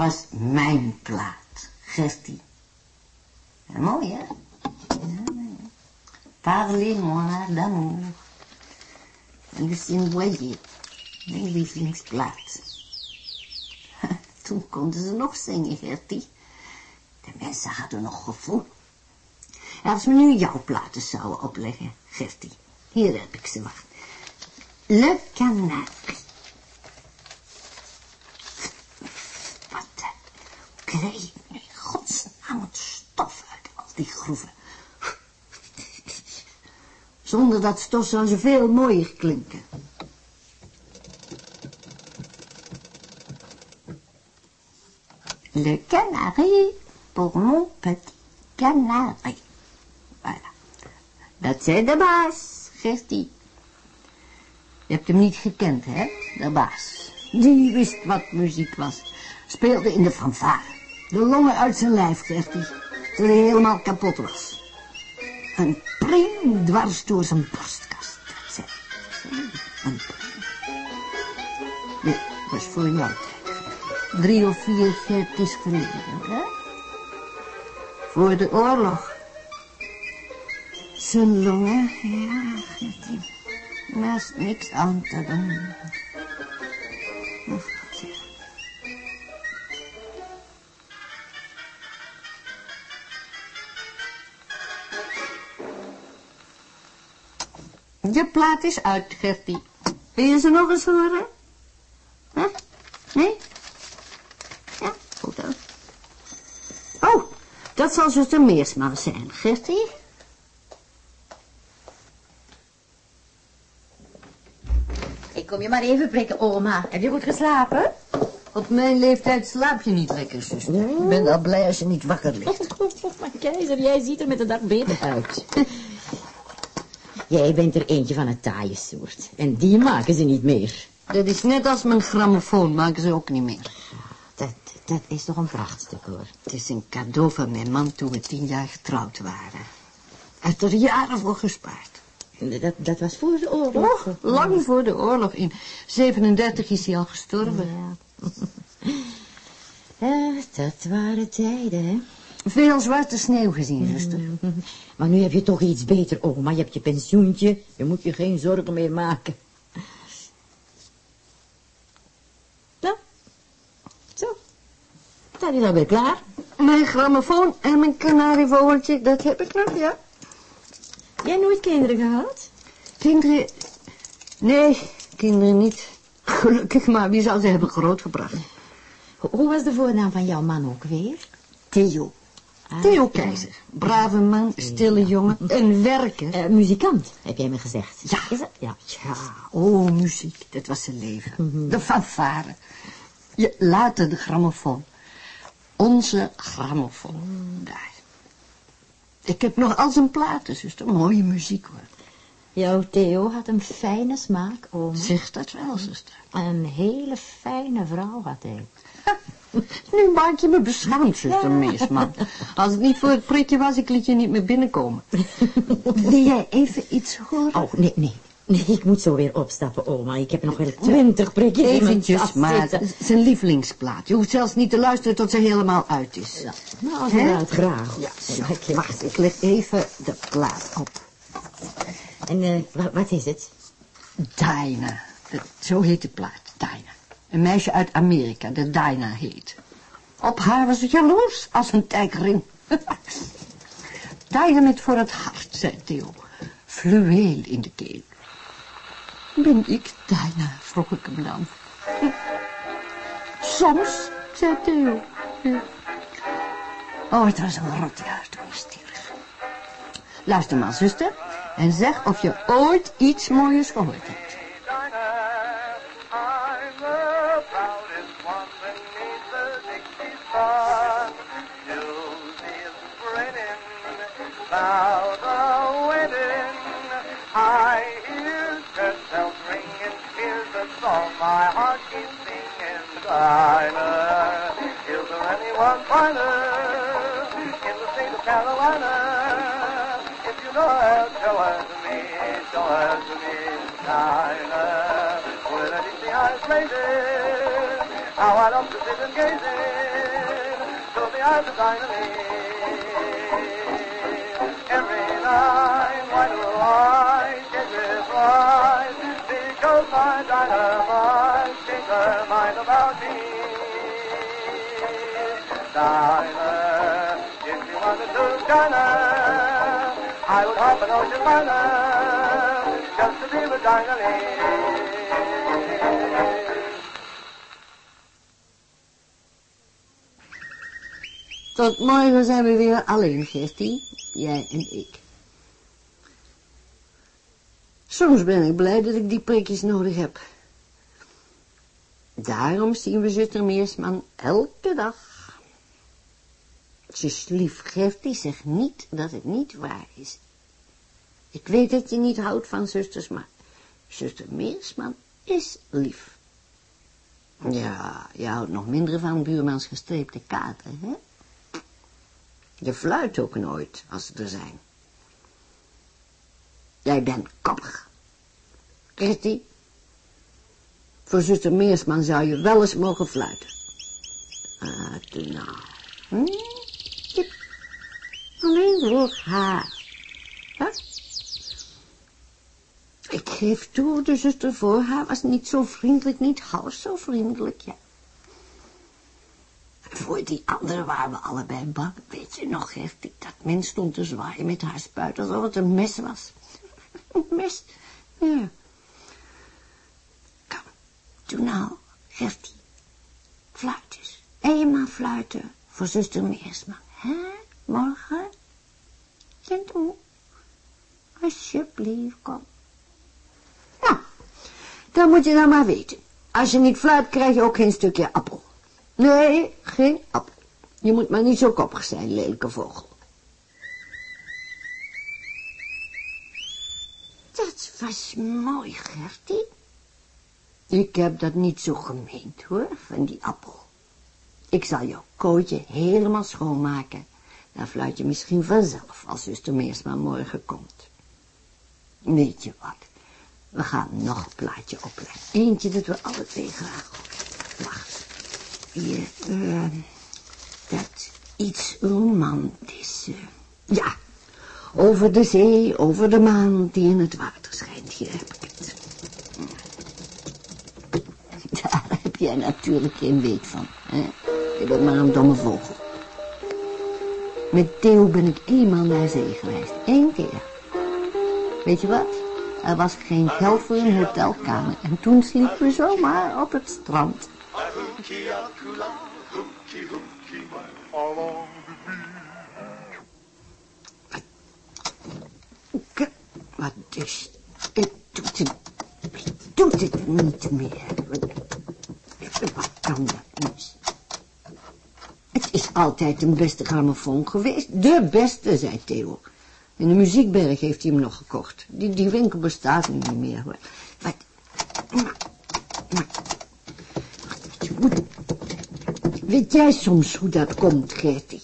Was mijn plaat, Gertie. Mooi, hè? Parlez-moi d'amour. En Lucien Boyer, mijn lievelingsplaat. Toen konden ze nog zingen, Gertie. De mensen hadden nog gevoel. Als we nu jouw platen zouden opleggen, Gertie. Hier heb ik ze, wacht. Le Canari. Wat uh, in godsnaam het stof uit al die groeven. Zonder dat stof zou ze veel mooier klinken. Le canari pour mon petit canari. Voilà. Dat zei de baas, Gertie. Je hebt hem niet gekend, hè, de baas. Die wist wat muziek was. Speelde in de fanfare. De longen uit zijn lijf, Gertie. Tot hij helemaal kapot was. Een priem dwars door zijn borstkast. Dat Een priem. Dit was voor jou. Drie of vier Gerties geleden, hè? Voor de oorlog. Zijn longen, ja. Daar is niks aan te doen. Je plaat is uit, Gertie. Wil je ze nog eens horen? Huh? Nee? Ja, goed dan. Oh, dat zal zuster Meersma zijn, Gertie. Ik kom je maar even prikken, oma. Heb je goed geslapen? Op mijn leeftijd slaap je niet lekker, zuster. Ik ben al blij als je niet wakker ligt. maar keizer, jij ziet er met de dag beter uit. jij bent er eentje van het taaie soort. En die maken ze niet meer. Dat is net als mijn grammofoon, maken ze ook niet meer. Dat, dat is toch een prachtstuk, hoor. Het is een cadeau van mijn man toen we tien jaar getrouwd waren. Hij heeft er jaren voor gespaard. Dat, dat was voor de oorlog. Oh, lang voor de oorlog. In 37 is hij al gestorven. Ja, dat waren tijden, hè. Veel zwarte sneeuw gezien, zuster. Maar nu heb je toch iets beter, oma. Je hebt je pensioentje. Je moet je geen zorgen meer maken. Nou, zo. Dan is alweer klaar. Mijn grammofoon en mijn kanarievogeltje, dat heb ik nog, ja. Jij nooit kinderen gehad? Kinderen... Nee, kinderen niet. Gelukkig maar, wie zou ze hebben grootgebracht? Hoe was de voornaam van jouw man ook weer? Theo. Ah, Theo. Keizer. Brave man, stille jongen, een werker. Eh, muzikant, heb jij me gezegd. Ja. Is het? Ja. Ja, oh, muziek, dat was zijn leven. De fanfare. Je, later de grammofoon. Onze grammofoon, daar. Ik heb nog al zijn platen, zuster. Mooie muziek, hoor. Jouw Theo had een fijne smaak, oma. Zeg dat wel, zuster. Een hele fijne vrouw had hij. Nu maak je me beschaamd, zuster Meesman. Als het niet voor het prikje was, ik liet je niet meer binnenkomen. Wil jij even iets horen? Oh, nee, nee. Nee, ik moet zo weer opstappen, oma. Ik heb nog wel twintig prikjes Eventjes, maar zitten. zijn lievelingsplaat. Je hoeft zelfs niet te luisteren tot ze helemaal uit is. Ja, nou, als het graag. Ja, zo. Wacht, ik leg even de plaat op. En eh, wa- wat is het? Dat- Zo heet de plaat, Dinah. Een meisje uit Amerika, dat Dinah heet. Op haar was het jaloers als een tijgerin. Met voor het hart, zei Theo. Fluweel in de keel. Ben ik Dinah, vroeg ik hem dan. Soms, zei Theo. Oh, het was een rot jaar toen je stierf. Luister maar, zuster. En zeg of je ooit iets moois gehoord hebt. Anyone finer in the state of Carolina? If you know her, show her to me, show her to me, Dinah. With a Dixie eyes blazing, How I love to sit and gaze into the eyes of Dynamite. Every night, why do I get reply? Because my dynamite changed her mind about me. Dinah, if you wanted to I would hop an ocean liner just to. Tot morgen zijn we weer alleen, Gertie. Jij en ik. Soms ben ik blij dat ik die prikjes nodig heb. Daarom zien we zuster Meersman elke dag. Zus lief, Gertie, zeg niet dat het niet waar is. Ik weet dat je niet houdt van zusters, maar zuster Meersman is lief. Ja, je houdt nog minder van buurmans gestreepte kaarten, hè? Je fluit ook nooit, als ze er zijn. Jij bent koppig. Gertie, voor zuster Meersman zou je wel eens mogen fluiten. Ah, doe nou. Hm? Alleen voor haar. Huh? Ik geef toe, de zuster voor haar was niet zo vriendelijk, niet half zo vriendelijk, ja. Voor die andere waren we allebei bang. Weet je nog, Gertie, dat mens stond te zwaaien met haar spuit alsof het een mes was. Een mes? Ja. Kom, doe nou, Gertie. Fluit eens. Eenmaal fluiten voor zuster Meersman. Hè? Morgen? En doe. Alsjeblieft, kom. Nou, dan moet je nou maar weten. Als je niet fluit, krijg je ook geen stukje appel. Nee, geen appel. Je moet maar niet zo koppig zijn, lelijke vogel. Dat was mooi, Gertie. Ik heb dat niet zo gemeend, hoor, van die appel. Ik zal jouw kootje helemaal schoonmaken. Dan fluit je misschien vanzelf als zuster Meersma morgen komt. Weet je wat? We gaan nog een plaatje opleggen. Eentje dat we alle twee graag. Wacht. Hier, uh, dat iets romantisch. eh. Ja, over de zee, over de maan die in het water schijnt. Hier heb ik het. Daar heb jij natuurlijk geen weet van. Hè? Je bent maar een domme vogel. Met Theo ben ik eenmaal naar zee geweest. Eén keer. Weet je wat? Er was geen geld voor een hotelkamer. En toen sliepen we zomaar op het strand. Wat dus? Het doet het, doet het niet meer. Wat, kan dat dus? Altijd een beste grammofoon geweest. De beste, zei Theo. In de muziekberg heeft hij hem nog gekocht. Die, die winkel bestaat niet meer, hoor. Wat? Maar, maar, wacht. Weet jij soms hoe dat komt, Gertie?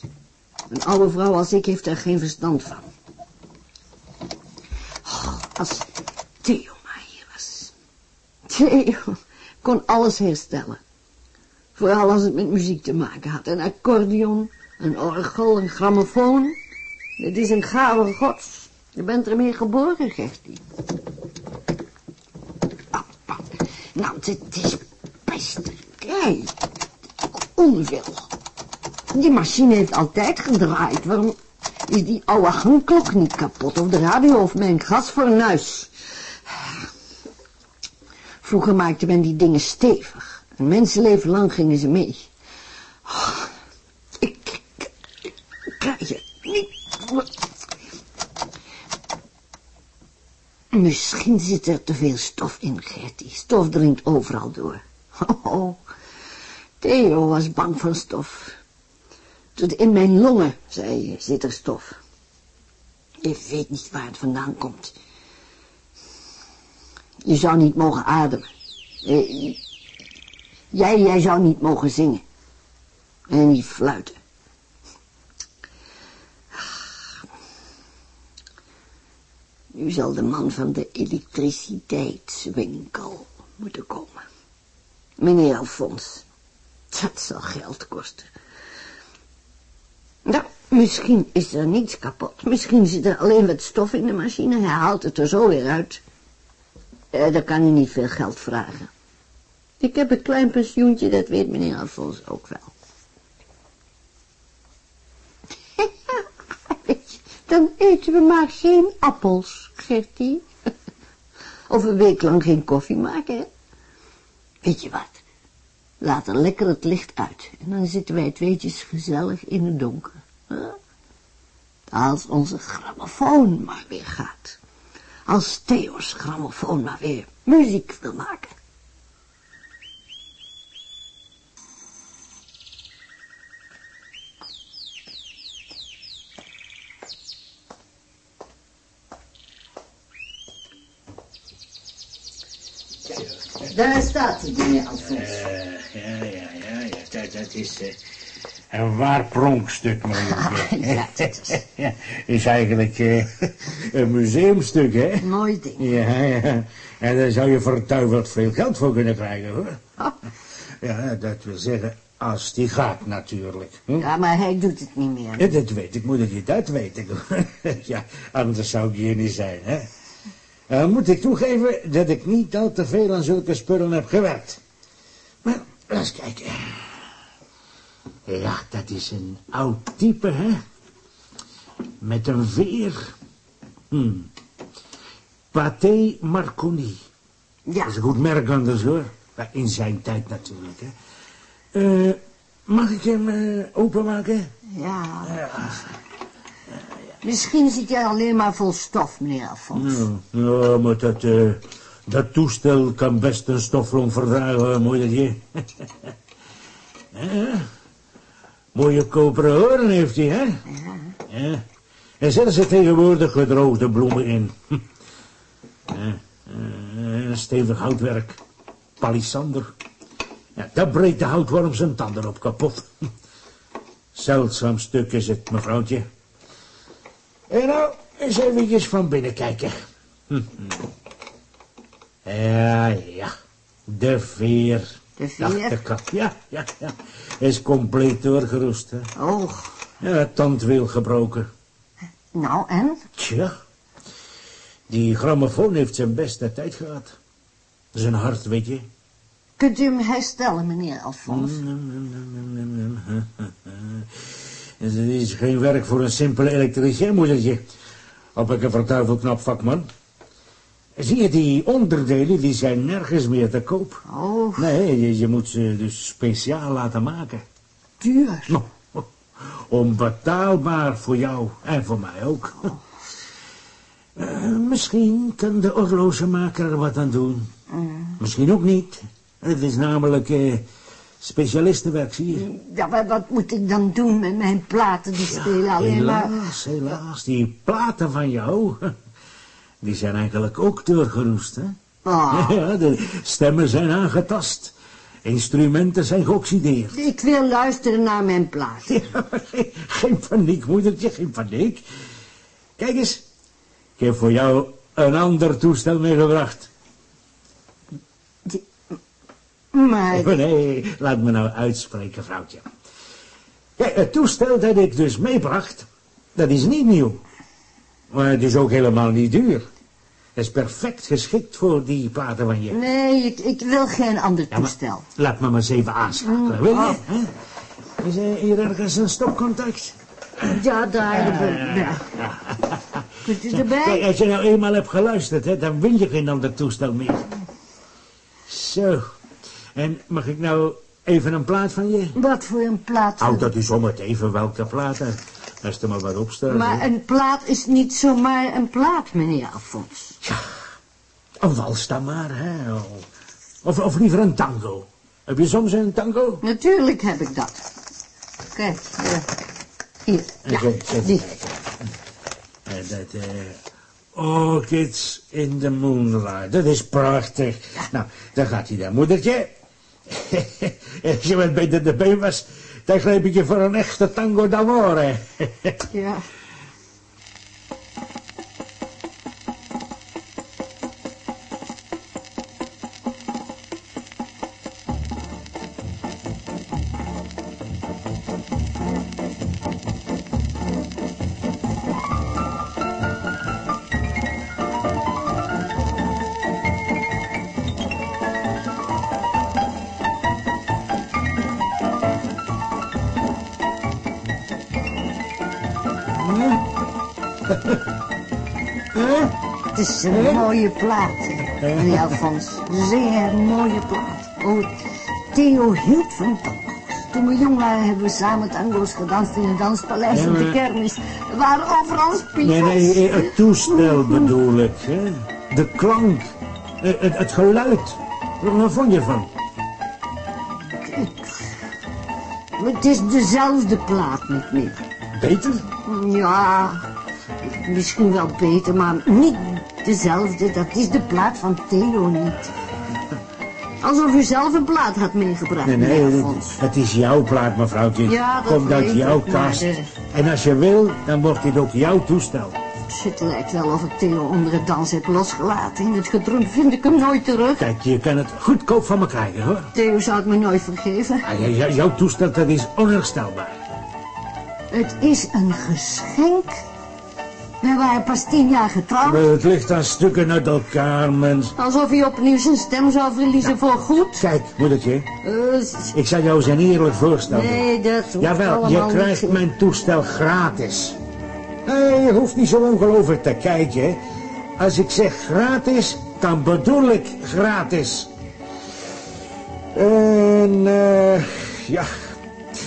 Een oude vrouw als ik heeft er geen verstand van. Oh, als Theo maar hier was. Theo kon alles herstellen. Vooral als het met muziek te maken had. Een accordeon, een orgel, een grammofoon. Het is een gave gods. Je bent ermee geboren, Gertie. Ah, ah. Nou, het is best. Kijk, onveel. Die machine heeft altijd gedraaid. Waarom is die oude hangklok niet kapot? Of de radio of mijn gasfornuis? Vroeger maakte men die dingen stevig. Een mensenleven lang gingen ze mee. Oh, ik, ik, ik het niet. Misschien zit er te veel stof in, Gertie. Stof dringt overal door. Oh, Theo was bang voor stof. Tot in mijn longen, zei je, zit er stof. Je weet niet waar het vandaan komt. Je zou niet mogen ademen. Jij, jij zou niet mogen zingen. En niet fluiten. Nu zal de man van de elektriciteitswinkel moeten komen. Meneer Alfons. Dat zal geld kosten. Nou, misschien is er niets kapot. Misschien zit er alleen wat stof in de machine. Hij haalt het er zo weer uit. Eh, dan kan hij niet veel geld vragen. Ik heb een klein pensioentje, dat weet meneer Alfons ook wel. Dan eten we maar geen appels, zegt hij. Of een week lang geen koffie maken? Weet je wat? Laat er lekker het licht uit. En dan zitten wij tweetjes gezellig in het donker. hè? Als onze grammofoon maar weer gaat. Als Theo's grammofoon maar weer muziek wil maken. Daar staat hij, meneer Alfons. Eh, ja, ja, ja, ja. Dat, dat is eh, een waar pronkstuk, meneer. Ja, dat is- ja, is eigenlijk eh, een museumstuk, hè? Mooi ding. Ja, ja. En daar zou je vertuiveld veel geld voor kunnen krijgen, hoor. Oh, Ja, dat wil zeggen, als die gaat natuurlijk. Hm? ja, maar hij doet het niet meer. Ja, dat weet ik, moet ik je dat weten. ja, anders zou ik hier niet zijn, hè. Dan moet ik toegeven dat ik niet al te veel aan zulke spullen heb gewerkt. Maar, laat eens kijken. Ja, dat is een oud type, hè. Met een veer. Hm. Pathé Marconi. Ja, Dat is een goed merk anders, hoor. In zijn tijd natuurlijk, hè. Eh, mag ik hem eh, openmaken? ja. Misschien zit hij alleen maar vol stof, meneer Alfons. Ja, ja maar dat, eh, dat toestel kan best een stoflong verdragen, moedertje. ja. Mooie koperen horen heeft hij, hè? Ja. En zetten ze tegenwoordig gedroogde bloemen in. ja. eh, stevig houtwerk. Palisander. Ja, dat breekt de houtworm zijn tanden op kapot. Zeldzaam stuk is het, mevrouwtje. En nou, eens eventjes van binnen kijken. Hm, hm. Ja, ja. De veer. De veer? Achterkant. Ja, ja, ja. Is compleet doorgeroest, hè. Oh, Ja, tandwiel gebroken. nou en? Tja. Die grammofoon heeft zijn beste tijd gehad. Een hart, weet je. Kunt u hem herstellen, meneer Alfons? Het is geen werk voor een simpele elektricien, moedertje. Op een verduiveld knap vakman. Zie je, die onderdelen, die zijn nergens meer te koop. Oh, Nee, je, je moet ze dus speciaal laten maken. duur. Onbetaalbaar voor jou en voor mij ook. Eh, misschien kan de horlogemaker er wat aan doen. Misschien ook niet. Het is namelijk eh, specialistenwerk, zie je. Ja, maar wat moet ik dan doen met mijn platen? Die spelen alleen maar... Helaas, helaas. Die platen van jou, die zijn eigenlijk ook doorgeroest, hè? Oh, Ja, de stemmen zijn aangetast. Instrumenten zijn geoxideerd. ik wil luisteren naar mijn plaat. Ja, geen, geen paniek, moedertje, geen paniek. Kijk eens, ik heb voor jou een ander toestel meegebracht. Maar, Oh, nee, laat me nou uitspreken, vrouwtje. Kijk, het toestel dat ik dus meebracht, dat is niet nieuw. Maar het is ook helemaal niet duur. Het is perfect geschikt voor die platen van je. nee, ik, ik wil geen ander Ja, maar toestel. laat me maar eens even aanschakelen, wil je? hè? Is er hier ergens een stopcontact? Ja, daar. Ja. Kunt u Kijk, erbij? als je nou eenmaal hebt geluisterd, hè, dan win je geen ander toestel meer. Zo. En mag ik nou even een plaat van je? Wat voor een plaat? Houd dat u zomaar even welke plaat. hè. Als er maar wat op staat. Maar een plaat is niet zomaar een plaat, meneer Alfons. Een wals dan maar, hè. Of, of liever een tango. Heb je soms een tango? Natuurlijk heb ik dat. Kijk, eh, hier. Ja, die. het En dat, eh... Orchids in the Moonlight. Dat is prachtig. Nou, daar gaat hij dan, moedertje. Als je de been was, dan greep ik je voor een echte tango d'amore. Ja. mooie plaat, meneer Alfons. Zeer mooie plaat. Oh, Theo hield van tango's. Toen we jong waren hebben we samen tango's gedanst in het danspaleis Ja, op de kermis. Er waren overal spiegels. Nee, nee, het toestel bedoel ik. Hè? De klank. eh, Het, het geluid. Wat vond je van? Het is dezelfde plaat niet meer. Beter? Ja, misschien wel beter, maar niet dezelfde. Dat is de plaat van Theo niet. Alsof u zelf een plaat had meegebracht, Nee, nee, het, is jouw plaat, mevrouwtje. Ja, dat Komt uit jouw kast. de- En als je wil, dan wordt dit ook jouw toestel. Het lijkt wel of ik Theo onder het dans heb losgelaten. In het gedroom vind ik hem nooit terug. Kijk, je kan het goedkoop van me krijgen, hoor. Theo zou het me nooit vergeven. Ja, ja, jouw toestel, dat is onherstelbaar. Het is een geschenk. We waren pas tien jaar getrouwd. Het ligt aan stukken uit elkaar, mens. Alsof hij opnieuw zijn stem zou verliezen voor goed. Kijk, moedertje, Eh, ik zal jou zijn eerlijk voorstellen. nee, dat hoeft Jawel, je krijgt niet. mijn toestel gratis. Nee, je hoeft niet zo ongelooflijk te kijken. Als ik zeg gratis, dan bedoel ik gratis. En, eh, ja,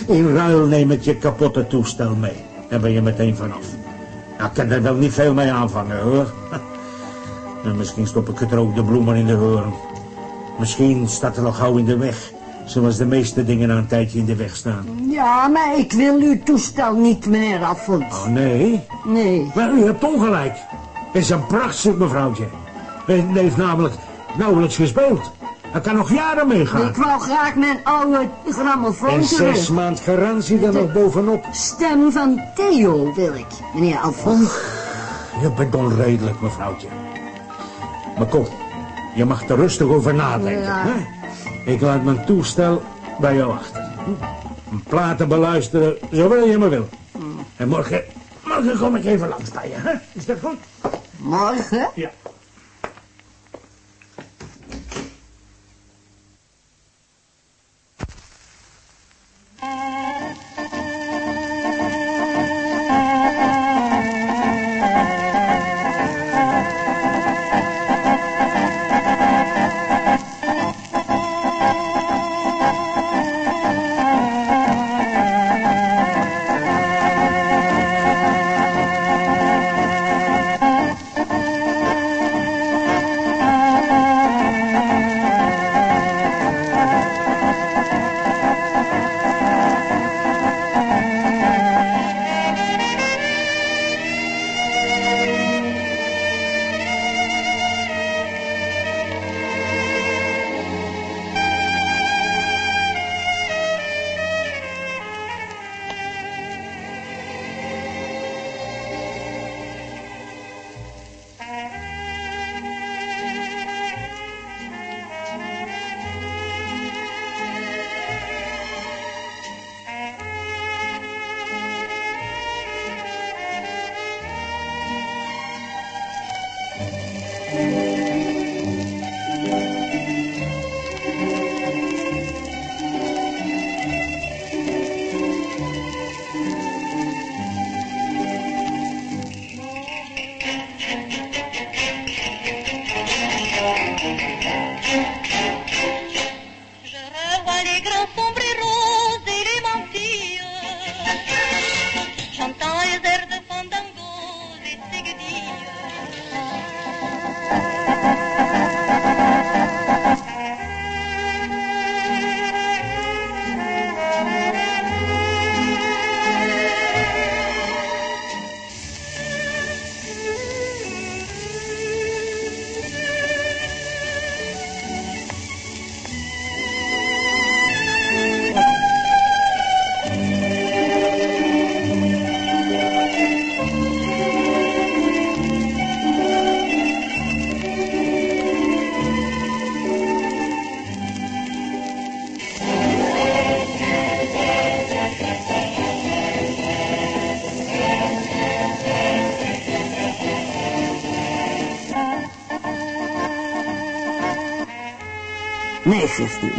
in ruil neem ik je kapotte toestel mee. Daar ben je meteen vanaf. Nou, ik kan er wel niet veel mee aanvangen, hoor. En misschien stop ik gedroogde bloemen in de hoorn. Misschien staat er nog gauw in de weg. Zoals de meeste dingen na een tijdje in de weg staan. Ja, maar ik wil uw toestel niet, meneer Alfons. Oh, nee? Nee. Maar u hebt ongelijk. Het is een prachtstuk, mevrouwtje. Hij heeft namelijk nauwelijks gespeeld. Hij kan nog jaren meegaan. Ik wou graag mijn oude grammofoon En zes terug. maand garantie er nog bovenop. Stem van Theo wil ik, meneer Alfons. Je bent onredelijk, mevrouwtje. Maar kom, je mag er rustig over nadenken. Ja. Hè? Ik laat mijn toestel bij jou achter. Een platen beluisteren, zowel je maar wil. En morgen, morgen kom ik even langs bij je. Hè? Is dat goed? Morgen? Ja.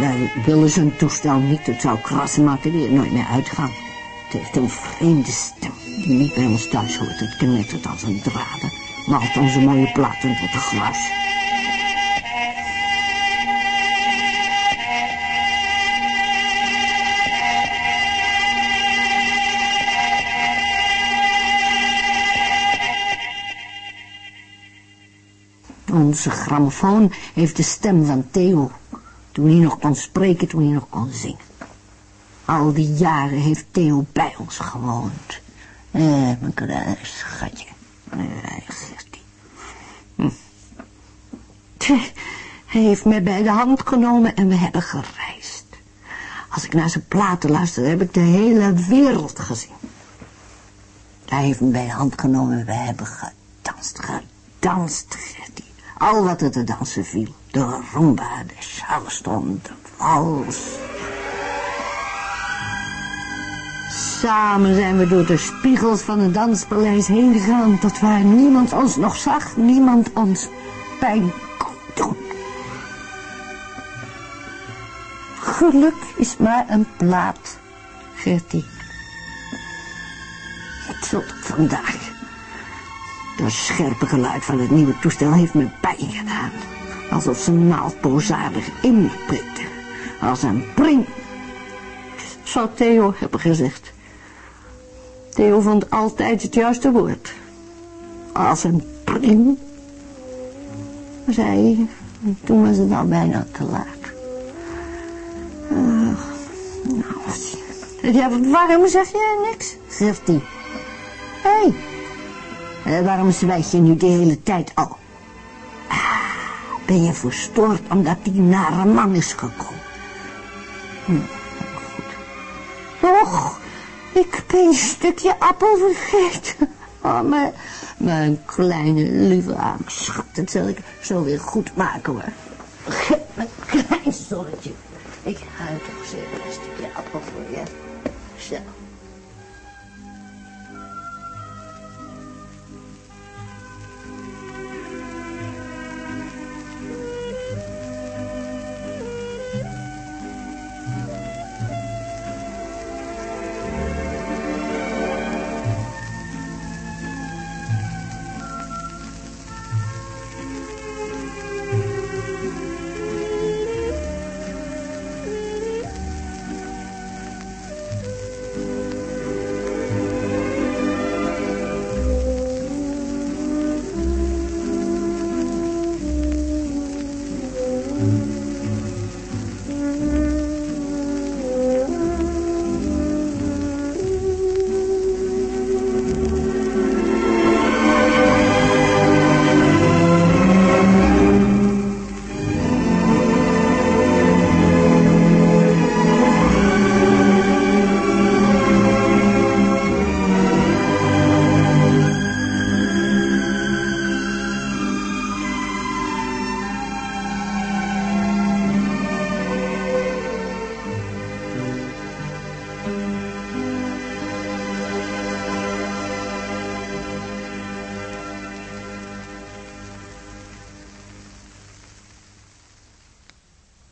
Wij willen zijn toestel niet. Het zou krassen maken die er nooit meer uitgaan. Het heeft een vreemde stem die niet bij ons thuis hoort. Het knettert als een draden. Malt onze mooie platen tot glas. Onze grammofoon heeft de stem van Theo. Toen hij nog kon spreken, toen hij nog kon zingen. Al die jaren heeft Theo bij ons gewoond. Eh, mijn kleine schatje. Hm. Hij heeft mij bij de hand genomen en we hebben gereisd. Als ik naar zijn platen luister, heb ik de hele wereld gezien. Hij heeft me bij de hand genomen en we hebben gedanst, gedanst, Gertie. Al wat er te dansen viel. De rumba, de charleston, de wals. Samen zijn we door de spiegels van het danspaleis heen gegaan... tot waar niemand ons nog zag, niemand ons pijn kon doen. Geluk is maar een plaat, Gertie. Tot vandaag. Dat scherpe geluid van het nieuwe toestel heeft me pijn gedaan. Alsof ze een naald boosaardig in me prikte. Als een pring. Zou Theo hebben gezegd. Theo vond altijd het juiste woord. Als een pring. Zei. Toen was het al bijna te laat. Ach, nou, ja, waarom zeg je niks? Zegt hij. Hé, hey, waarom zwijg je nu de hele tijd al? Ah, ben je verstoord omdat die nare man is gekomen? Hm, goed. Och, ik ben een stukje appel vergeten. Oh, mijn, kleine lieve arme schat, dat zal ik zo weer goed maken hoor. Mijn klein zonnetje. Ik ga toch zeker een stukje appel voor je. Zo.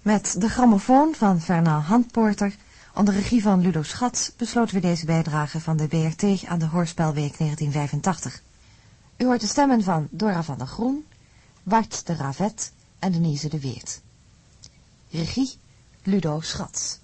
Met de grammofoon van Fernand Handporter onder regie van Ludo Schat besloten we deze bijdrage van de BRT aan de Hoorspelweek 1985. U hoort de stemmen van Dora van der Groen, Bart de Ravet en Denise de Weert. Regie Ludo Schat.